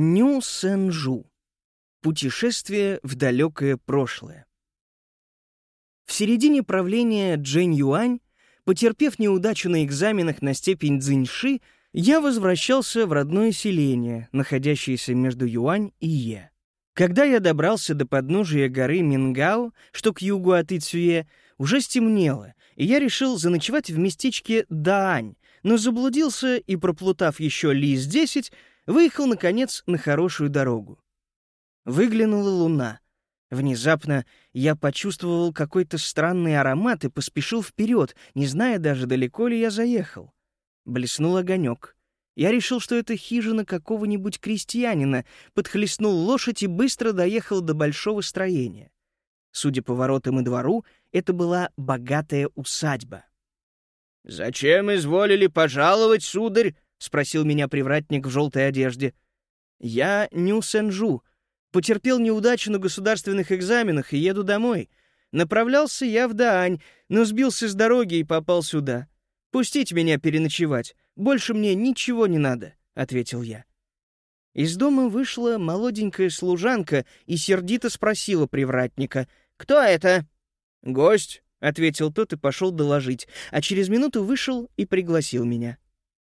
Ню Сэнжу. Путешествие в далекое прошлое. В середине правления Джэнь Юань, потерпев неудачу на экзаменах на степень Цзиньши, я возвращался в родное селение, находящееся между Юань и Е. Когда я добрался до подножия горы Мингао, что к югу от Ицюе, уже стемнело, и я решил заночевать в местечке Даань, но заблудился и, проплутав еще лис десять, выехал, наконец, на хорошую дорогу. Выглянула луна. Внезапно я почувствовал какой-то странный аромат и поспешил вперед, не зная даже, далеко ли я заехал. Блеснул огонек. Я решил, что это хижина какого-нибудь крестьянина, подхлестнул лошадь и быстро доехал до большого строения. Судя по воротам и двору, это была богатая усадьба. «Зачем изволили пожаловать, сударь?» — спросил меня привратник в желтой одежде. «Я Ню Сенжу. Потерпел неудачу на государственных экзаменах и еду домой. Направлялся я в Даань, но сбился с дороги и попал сюда. Пустите меня переночевать. Больше мне ничего не надо», — ответил я. Из дома вышла молоденькая служанка и сердито спросила привратника. «Кто это?» «Гость», — ответил тот и пошел доложить, а через минуту вышел и пригласил меня.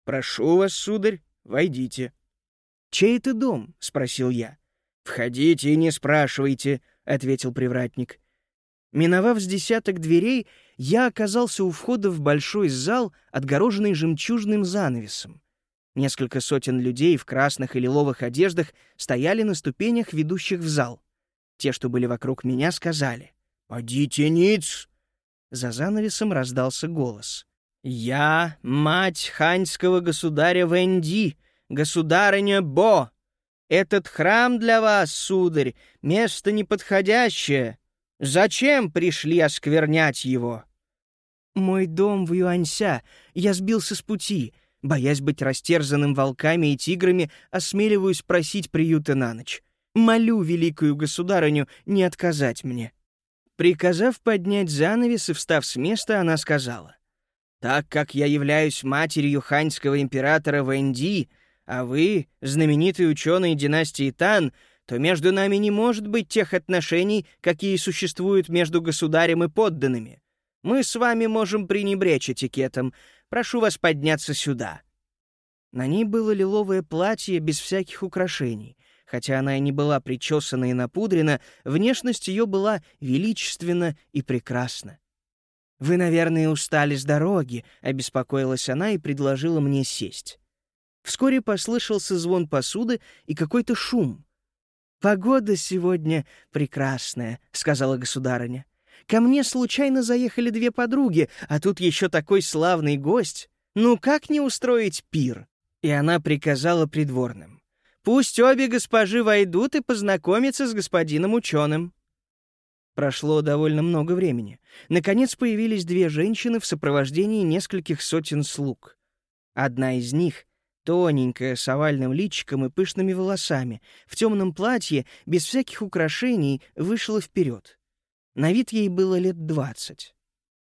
«Прошу вас, сударь, войдите». «Чей это дом?» — спросил я. «Входите и не спрашивайте», — ответил привратник. Миновав с десяток дверей, я оказался у входа в большой зал, отгороженный жемчужным занавесом. Несколько сотен людей в красных и лиловых одеждах стояли на ступенях, ведущих в зал. Те, что были вокруг меня, сказали «Подите ниц!» За занавесом раздался голос. «Я мать ханьского государя Вэнди, государыня Бо. Этот храм для вас, сударь, место неподходящее. Зачем пришли осквернять его?» «Мой дом в Юанься. Я сбился с пути. Боясь быть растерзанным волками и тиграми, осмеливаюсь просить приюта на ночь. Молю великую государыню не отказать мне». Приказав поднять занавес и встав с места, она сказала. Так как я являюсь матерью ханьского императора Вэнди, а вы — знаменитый ученый династии Тан, то между нами не может быть тех отношений, какие существуют между государем и подданными. Мы с вами можем пренебречь этикетом. Прошу вас подняться сюда». На ней было лиловое платье без всяких украшений. Хотя она и не была причесана и напудрена, внешность ее была величественна и прекрасна. «Вы, наверное, устали с дороги», — обеспокоилась она и предложила мне сесть. Вскоре послышался звон посуды и какой-то шум. «Погода сегодня прекрасная», — сказала государыня. «Ко мне случайно заехали две подруги, а тут еще такой славный гость. Ну как не устроить пир?» И она приказала придворным. «Пусть обе госпожи войдут и познакомятся с господином ученым». Прошло довольно много времени. Наконец появились две женщины в сопровождении нескольких сотен слуг. Одна из них, тоненькая, с овальным личиком и пышными волосами, в темном платье, без всяких украшений, вышла вперед. На вид ей было лет двадцать.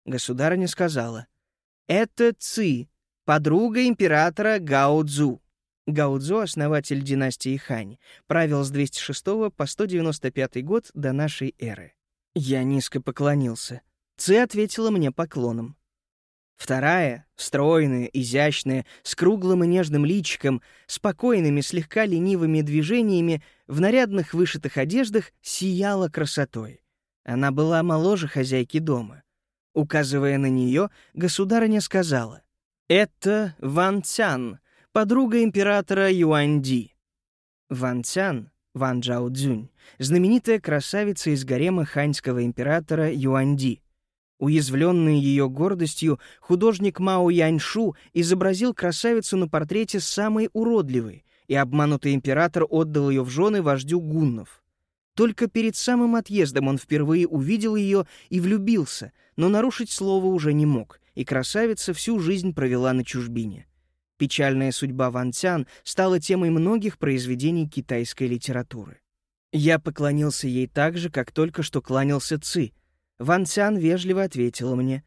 Государыня сказала, «Это Ци, подруга императора Гао Цзу». Основатель династии Хань, правил с 206 по 195 год до нашей эры. Я низко поклонился. Ци ответила мне поклоном. Вторая, стройная, изящная, с круглым и нежным личиком, спокойными, слегка ленивыми движениями, в нарядных вышитых одеждах сияла красотой. Она была моложе хозяйки дома. Указывая на нее, государыня сказала, «Это Ван Цян, подруга императора Юаньди». Ван Цян Ван Джао Цзюнь, знаменитая красавица из гарема ханьского императора Юаньди. Уязвленный ее гордостью, художник Мао Яньшу изобразил красавицу на портрете самой уродливой, и обманутый император отдал ее в жены вождю гуннов. Только перед самым отъездом он впервые увидел ее и влюбился, но нарушить слово уже не мог, и красавица всю жизнь провела на чужбине. Печальная судьба Ван Цян стала темой многих произведений китайской литературы. Я поклонился ей так же, как только что кланялся Ци. Ван Цян вежливо ответила мне.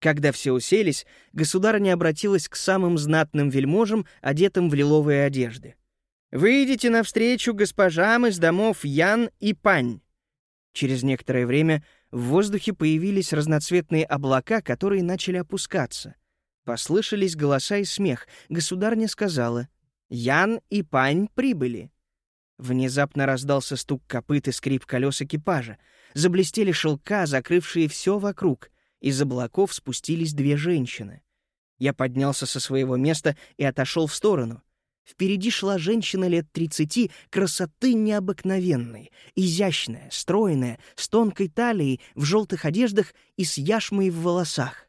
Когда все уселись, государыня обратилась к самым знатным вельможам, одетым в лиловые одежды. Выйдите навстречу госпожам из домов Ян и Пань». Через некоторое время в воздухе появились разноцветные облака, которые начали опускаться. Послышались голоса и смех. Государня сказала «Ян и Пань прибыли». Внезапно раздался стук копыт и скрип колес экипажа. Заблестели шелка, закрывшие все вокруг. Из облаков спустились две женщины. Я поднялся со своего места и отошел в сторону. Впереди шла женщина лет тридцати, красоты необыкновенной, изящная, стройная, с тонкой талией, в желтых одеждах и с яшмой в волосах.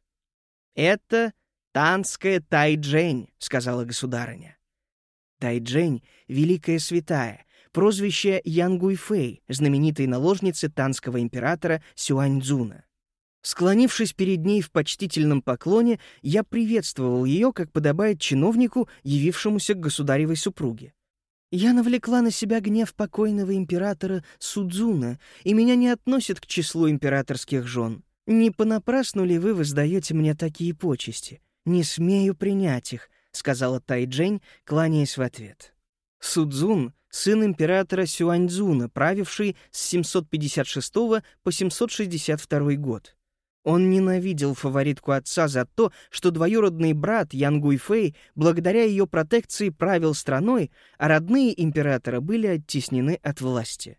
«Это танская Тайджень», — сказала государыня. Тайджень — великая святая, прозвище Янгуйфэй, знаменитой наложницы танского императора Сюаньцзуна. Склонившись перед ней в почтительном поклоне, я приветствовал ее, как подобает чиновнику, явившемуся к государевой супруге. Я навлекла на себя гнев покойного императора Судзуна, и меня не относят к числу императорских жен. Не понапрасну ли вы воздаете мне такие почести? Не смею принять их, — сказала Тайджень, кланяясь в ответ. Судзун — сын императора Сюаньцзуна, правивший с 756 по 762 год. Он ненавидел фаворитку отца за то, что двоюродный брат Ян Гуйфэй благодаря ее протекции правил страной, а родные императора были оттеснены от власти.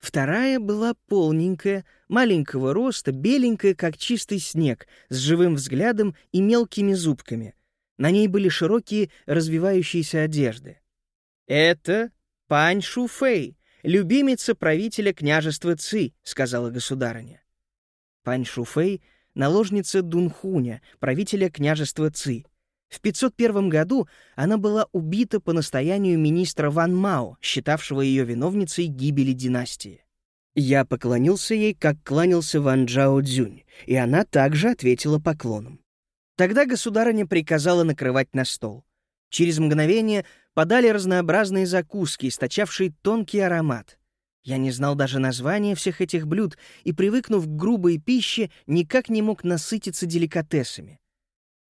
Вторая была полненькая, маленького роста, беленькая, как чистый снег, с живым взглядом и мелкими зубками. На ней были широкие развивающиеся одежды. «Это Пань Шуфэй, любимица правителя княжества Ци», — сказала государыня. Пань Шуфэй — наложница Дунхуня, правителя княжества Ци. В 501 году она была убита по настоянию министра Ван Мао, считавшего ее виновницей гибели династии. Я поклонился ей, как кланялся Ван Джао Цзюнь, и она также ответила поклоном. Тогда государыня приказала накрывать на стол. Через мгновение подали разнообразные закуски, источавшие тонкий аромат. Я не знал даже названия всех этих блюд и, привыкнув к грубой пище, никак не мог насытиться деликатесами.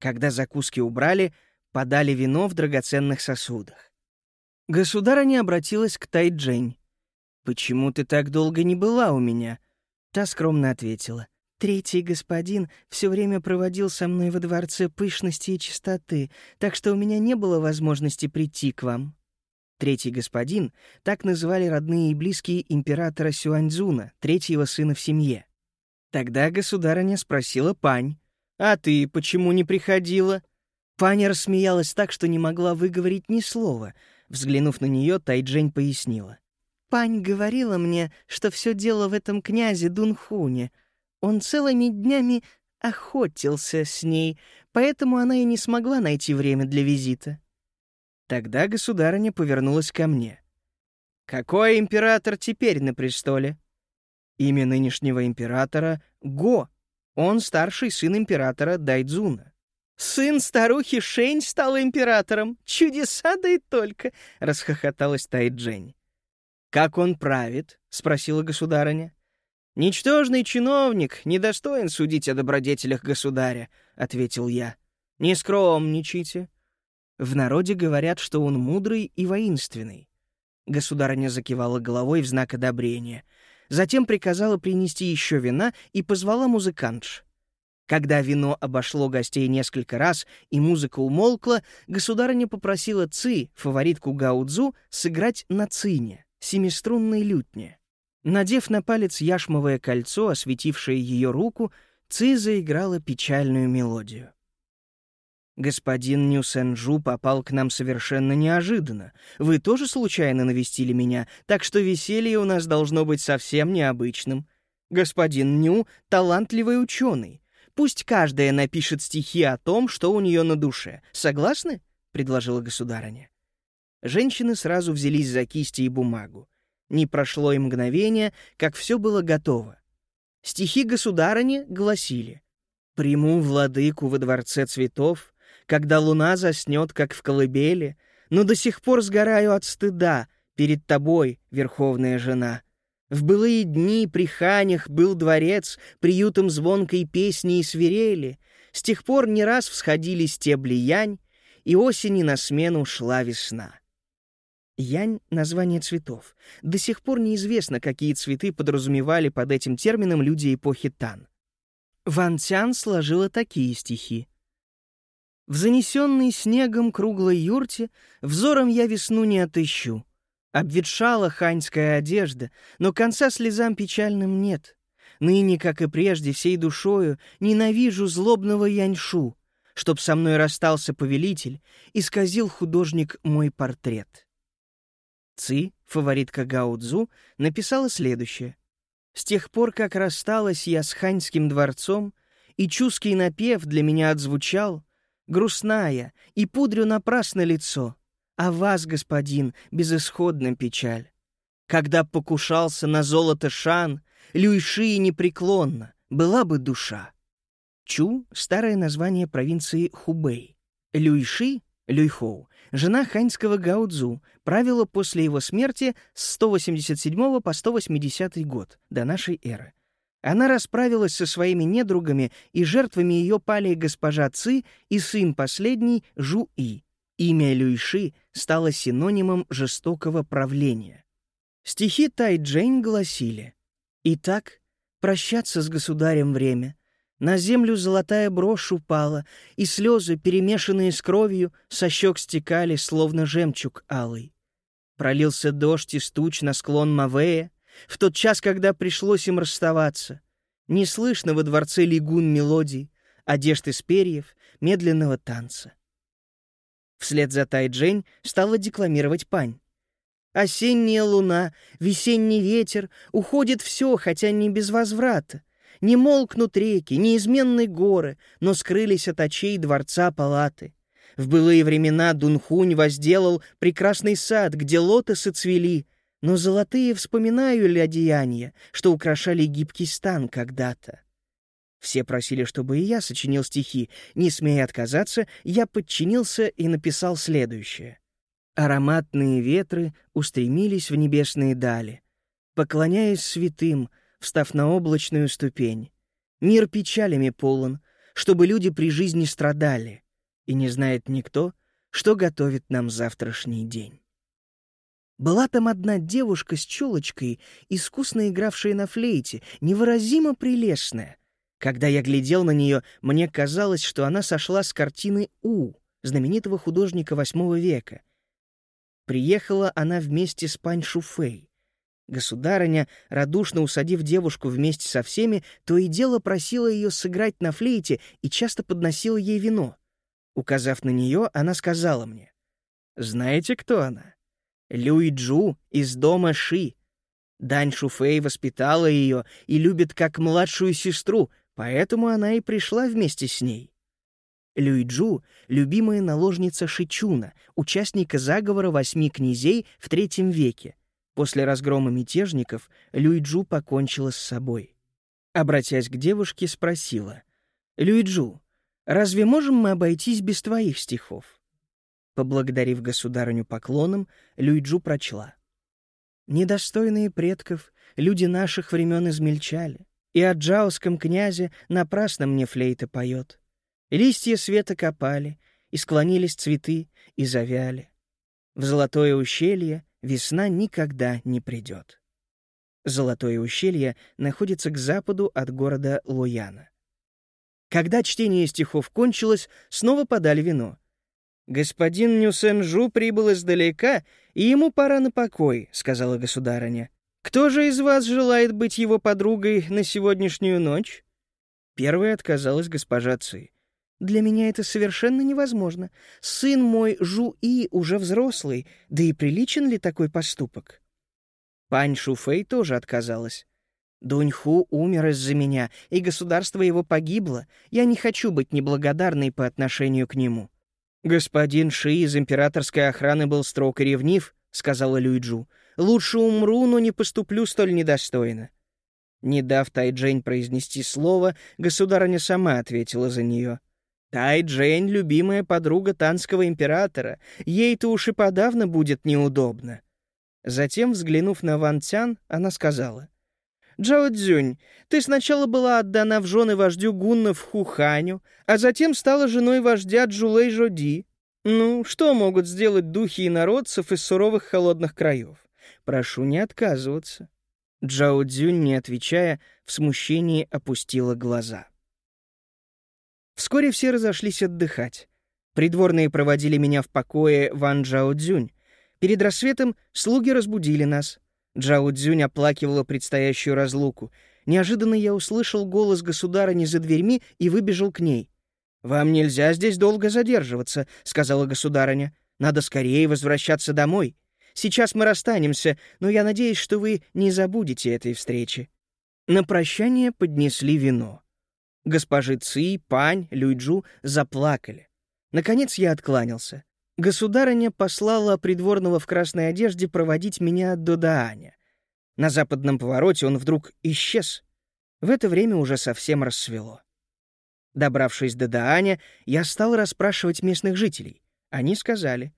Когда закуски убрали, подали вино в драгоценных сосудах. Государыня обратилась к Тайджень. «Почему ты так долго не была у меня?» Та скромно ответила. Третий господин все время проводил со мной во дворце пышности и чистоты, так что у меня не было возможности прийти к вам. Третий господин — так называли родные и близкие императора Сюаньцзуна, третьего сына в семье. Тогда государыня спросила Пань, «А ты почему не приходила?» Паня рассмеялась так, что не могла выговорить ни слова. Взглянув на нее, Тайджень пояснила. «Пань говорила мне, что все дело в этом князе Дунхуне — он целыми днями охотился с ней, поэтому она и не смогла найти время для визита. Тогда государыня повернулась ко мне. «Какой император теперь на престоле?» Имя нынешнего императора — Го. Он старший сын императора Дайдзуна. «Сын старухи Шень стал императором! Чудеса да и только!» — расхохоталась Тайджень. «Как он правит?» — спросила государыня. «Ничтожный чиновник недостоин судить о добродетелях государя», — ответил я. «Не скромничайте». В народе говорят, что он мудрый и воинственный. Государыня закивала головой в знак одобрения. Затем приказала принести еще вина и позвала музыкантш. Когда вино обошло гостей несколько раз и музыка умолкла, государыня попросила Ци, фаворитку Гаудзу, сыграть на цине, семиструнной лютне. Надев на палец яшмовое кольцо, осветившее ее руку, Ци заиграла печальную мелодию. «Господин Нюсенджу попал к нам совершенно неожиданно. Вы тоже случайно навестили меня, так что веселье у нас должно быть совсем необычным. Господин Ню — талантливый ученый. Пусть каждая напишет стихи о том, что у нее на душе. Согласны?» — предложила государыня. Женщины сразу взялись за кисти и бумагу. Не прошло и мгновение, как все было готово. Стихи государыни гласили «Приму владыку во дворце цветов, когда луна заснет, как в колыбели, но до сих пор сгораю от стыда перед тобой, верховная жена». В былые дни при ханях был дворец приютом звонкой песни и свирели. С тех пор не раз всходили стебли янь, и осени на смену шла весна. Янь — название цветов. До сих пор неизвестно, какие цветы подразумевали под этим термином люди эпохи Тан. Ван Цян сложила такие стихи. «В занесенной снегом круглой юрте взором я весну не отыщу. Обветшала ханьская одежда, но конца слезам печальным нет. Ныне, как и прежде, всей душою ненавижу злобного яньшу, чтоб со мной расстался повелитель, исказил художник мой портрет». Ци, фаворитка Гао написала следующее. «С тех пор, как рассталась я с ханьским дворцом, и чуский напев для меня отзвучал, грустная, и пудрю напрасно лицо, а вас, господин, безысходна печаль. Когда покушался на золото Шан, Люйши непреклонно, была бы душа». Чу — старое название провинции Хубэй. Люйши — Люйхоу жена ханьского Гаудзу, правила после его смерти с 187 по 180 год до нашей эры. Она расправилась со своими недругами, и жертвами ее пали госпожа Ци и сын последний Жу-И. Имя Люйши стало синонимом жестокого правления. Стихи Тай-Джень гласили «Итак, прощаться с государем время, на землю золотая брошь упала, и слезы, перемешанные с кровью, со щек стекали, словно жемчуг алый. Пролился дождь из туч на склон Мавея, в тот час, когда пришлось им расставаться. Не слышно во дворце лигун мелодий, одежд из перьев, медленного танца. Вслед за Тайджень стала декламировать пань. «Осенняя луна, весенний ветер, уходит все, хотя не без возврата. Не молкнут реки, неизменны горы, но скрылись от очей дворца палаты. В былые времена Дунхунь возделал прекрасный сад, где лотосы цвели, но золотые вспоминаю ли одеяния, что украшали гибкий стан когда-то. Все просили, чтобы и я сочинил стихи. Не смея отказаться, я подчинился и написал следующее. Ароматные ветры устремились в небесные дали. Поклоняясь святым, встав на облачную ступень. Мир печалями полон, чтобы люди при жизни страдали, и не знает никто, что готовит нам завтрашний день. Была там одна девушка с челочкой, искусно игравшая на флейте, невыразимо прелестная. Когда я глядел на нее, мне казалось, что она сошла с картины У, знаменитого художника VIII века. Приехала она вместе с Пань Шуфей. Государыня, радушно усадив девушку вместе со всеми, то и дело просила ее сыграть на флейте и часто подносила ей вино. Указав на нее, она сказала мне, «Знаете, кто она? Люй Джу из дома Ши. Дань Шуфей воспитала ее и любит как младшую сестру, поэтому она и пришла вместе с ней». Люйджу — любимая наложница Шичуна, участника заговора восьми князей в третьем веке, После разгрома мятежников Люйджу покончила с собой. Обратясь к девушке, спросила. «Люйджу, разве можем мы обойтись без твоих стихов?» Поблагодарив государыню поклоном, Люйджу прочла. «Недостойные предков люди наших времен измельчали, и о джауском князе напрасно мне флейта поет. Листья света копали, и склонились цветы, и завяли. В золотое ущелье весна никогда не придет. Золотое ущелье находится к западу от города Луяна. Когда чтение стихов кончилось, снова подали вино. «Господин Нюсенжу прибыл издалека, и ему пора на покой», — сказала государыня. «Кто же из вас желает быть его подругой на сегодняшнюю ночь?» Первой отказалась госпожа Ци. Для меня это совершенно невозможно. Сын мой Жу-И уже взрослый, да и приличен ли такой поступок? Пань Шуфэй тоже отказалась. Дуньху умер из-за меня, и государство его погибло. Я не хочу быть неблагодарной по отношению к нему. «Господин Ши из императорской охраны был строг и ревнив», — сказала Люйджу. «Лучше умру, но не поступлю столь недостойно». Не дав Тайджень произнести слово, государыня сама ответила за нее. Тай Джейн — любимая подруга танского императора. Ей-то уж и подавно будет неудобно. Затем, взглянув на Ван Цян, она сказала. «Джао Цзюнь, ты сначала была отдана в жены вождю гуннов Хуханю, а затем стала женой вождя Джулей Жоди. Ну, что могут сделать духи инородцев из суровых холодных краев? Прошу не отказываться. Джао Цзюнь, не отвечая, в смущении опустила глаза. Вскоре все разошлись отдыхать. Придворные проводили меня в покое Ван Джао Цзюнь. Перед рассветом слуги разбудили нас. Джао Цзюнь оплакивала предстоящую разлуку. Неожиданно я услышал голос государыни за дверьми и выбежал к ней. «Вам нельзя здесь долго задерживаться», — сказала государыня. «Надо скорее возвращаться домой. Сейчас мы расстанемся, но я надеюсь, что вы не забудете этой встречи». На прощание поднесли вино. Госпожи Ци, Пань, Люйджу заплакали. Наконец я откланялся. Государыня послала придворного в красной одежде проводить меня до Дааня. На западном повороте он вдруг исчез. В это время уже совсем рассвело. Добравшись до Дааня, я стал расспрашивать местных жителей. Они сказали,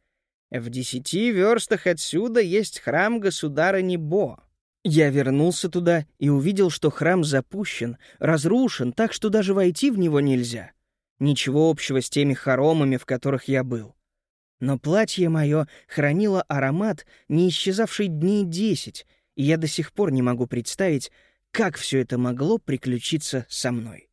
в десяти верстах отсюда есть храм государыни Бо. Я вернулся туда и увидел, что храм запущен, разрушен, так что даже войти в него нельзя. Ничего общего с теми хоромами, в которых я был. Но платье мое хранило аромат, не исчезавший дней десять, и я до сих пор не могу представить, как все это могло приключиться со мной.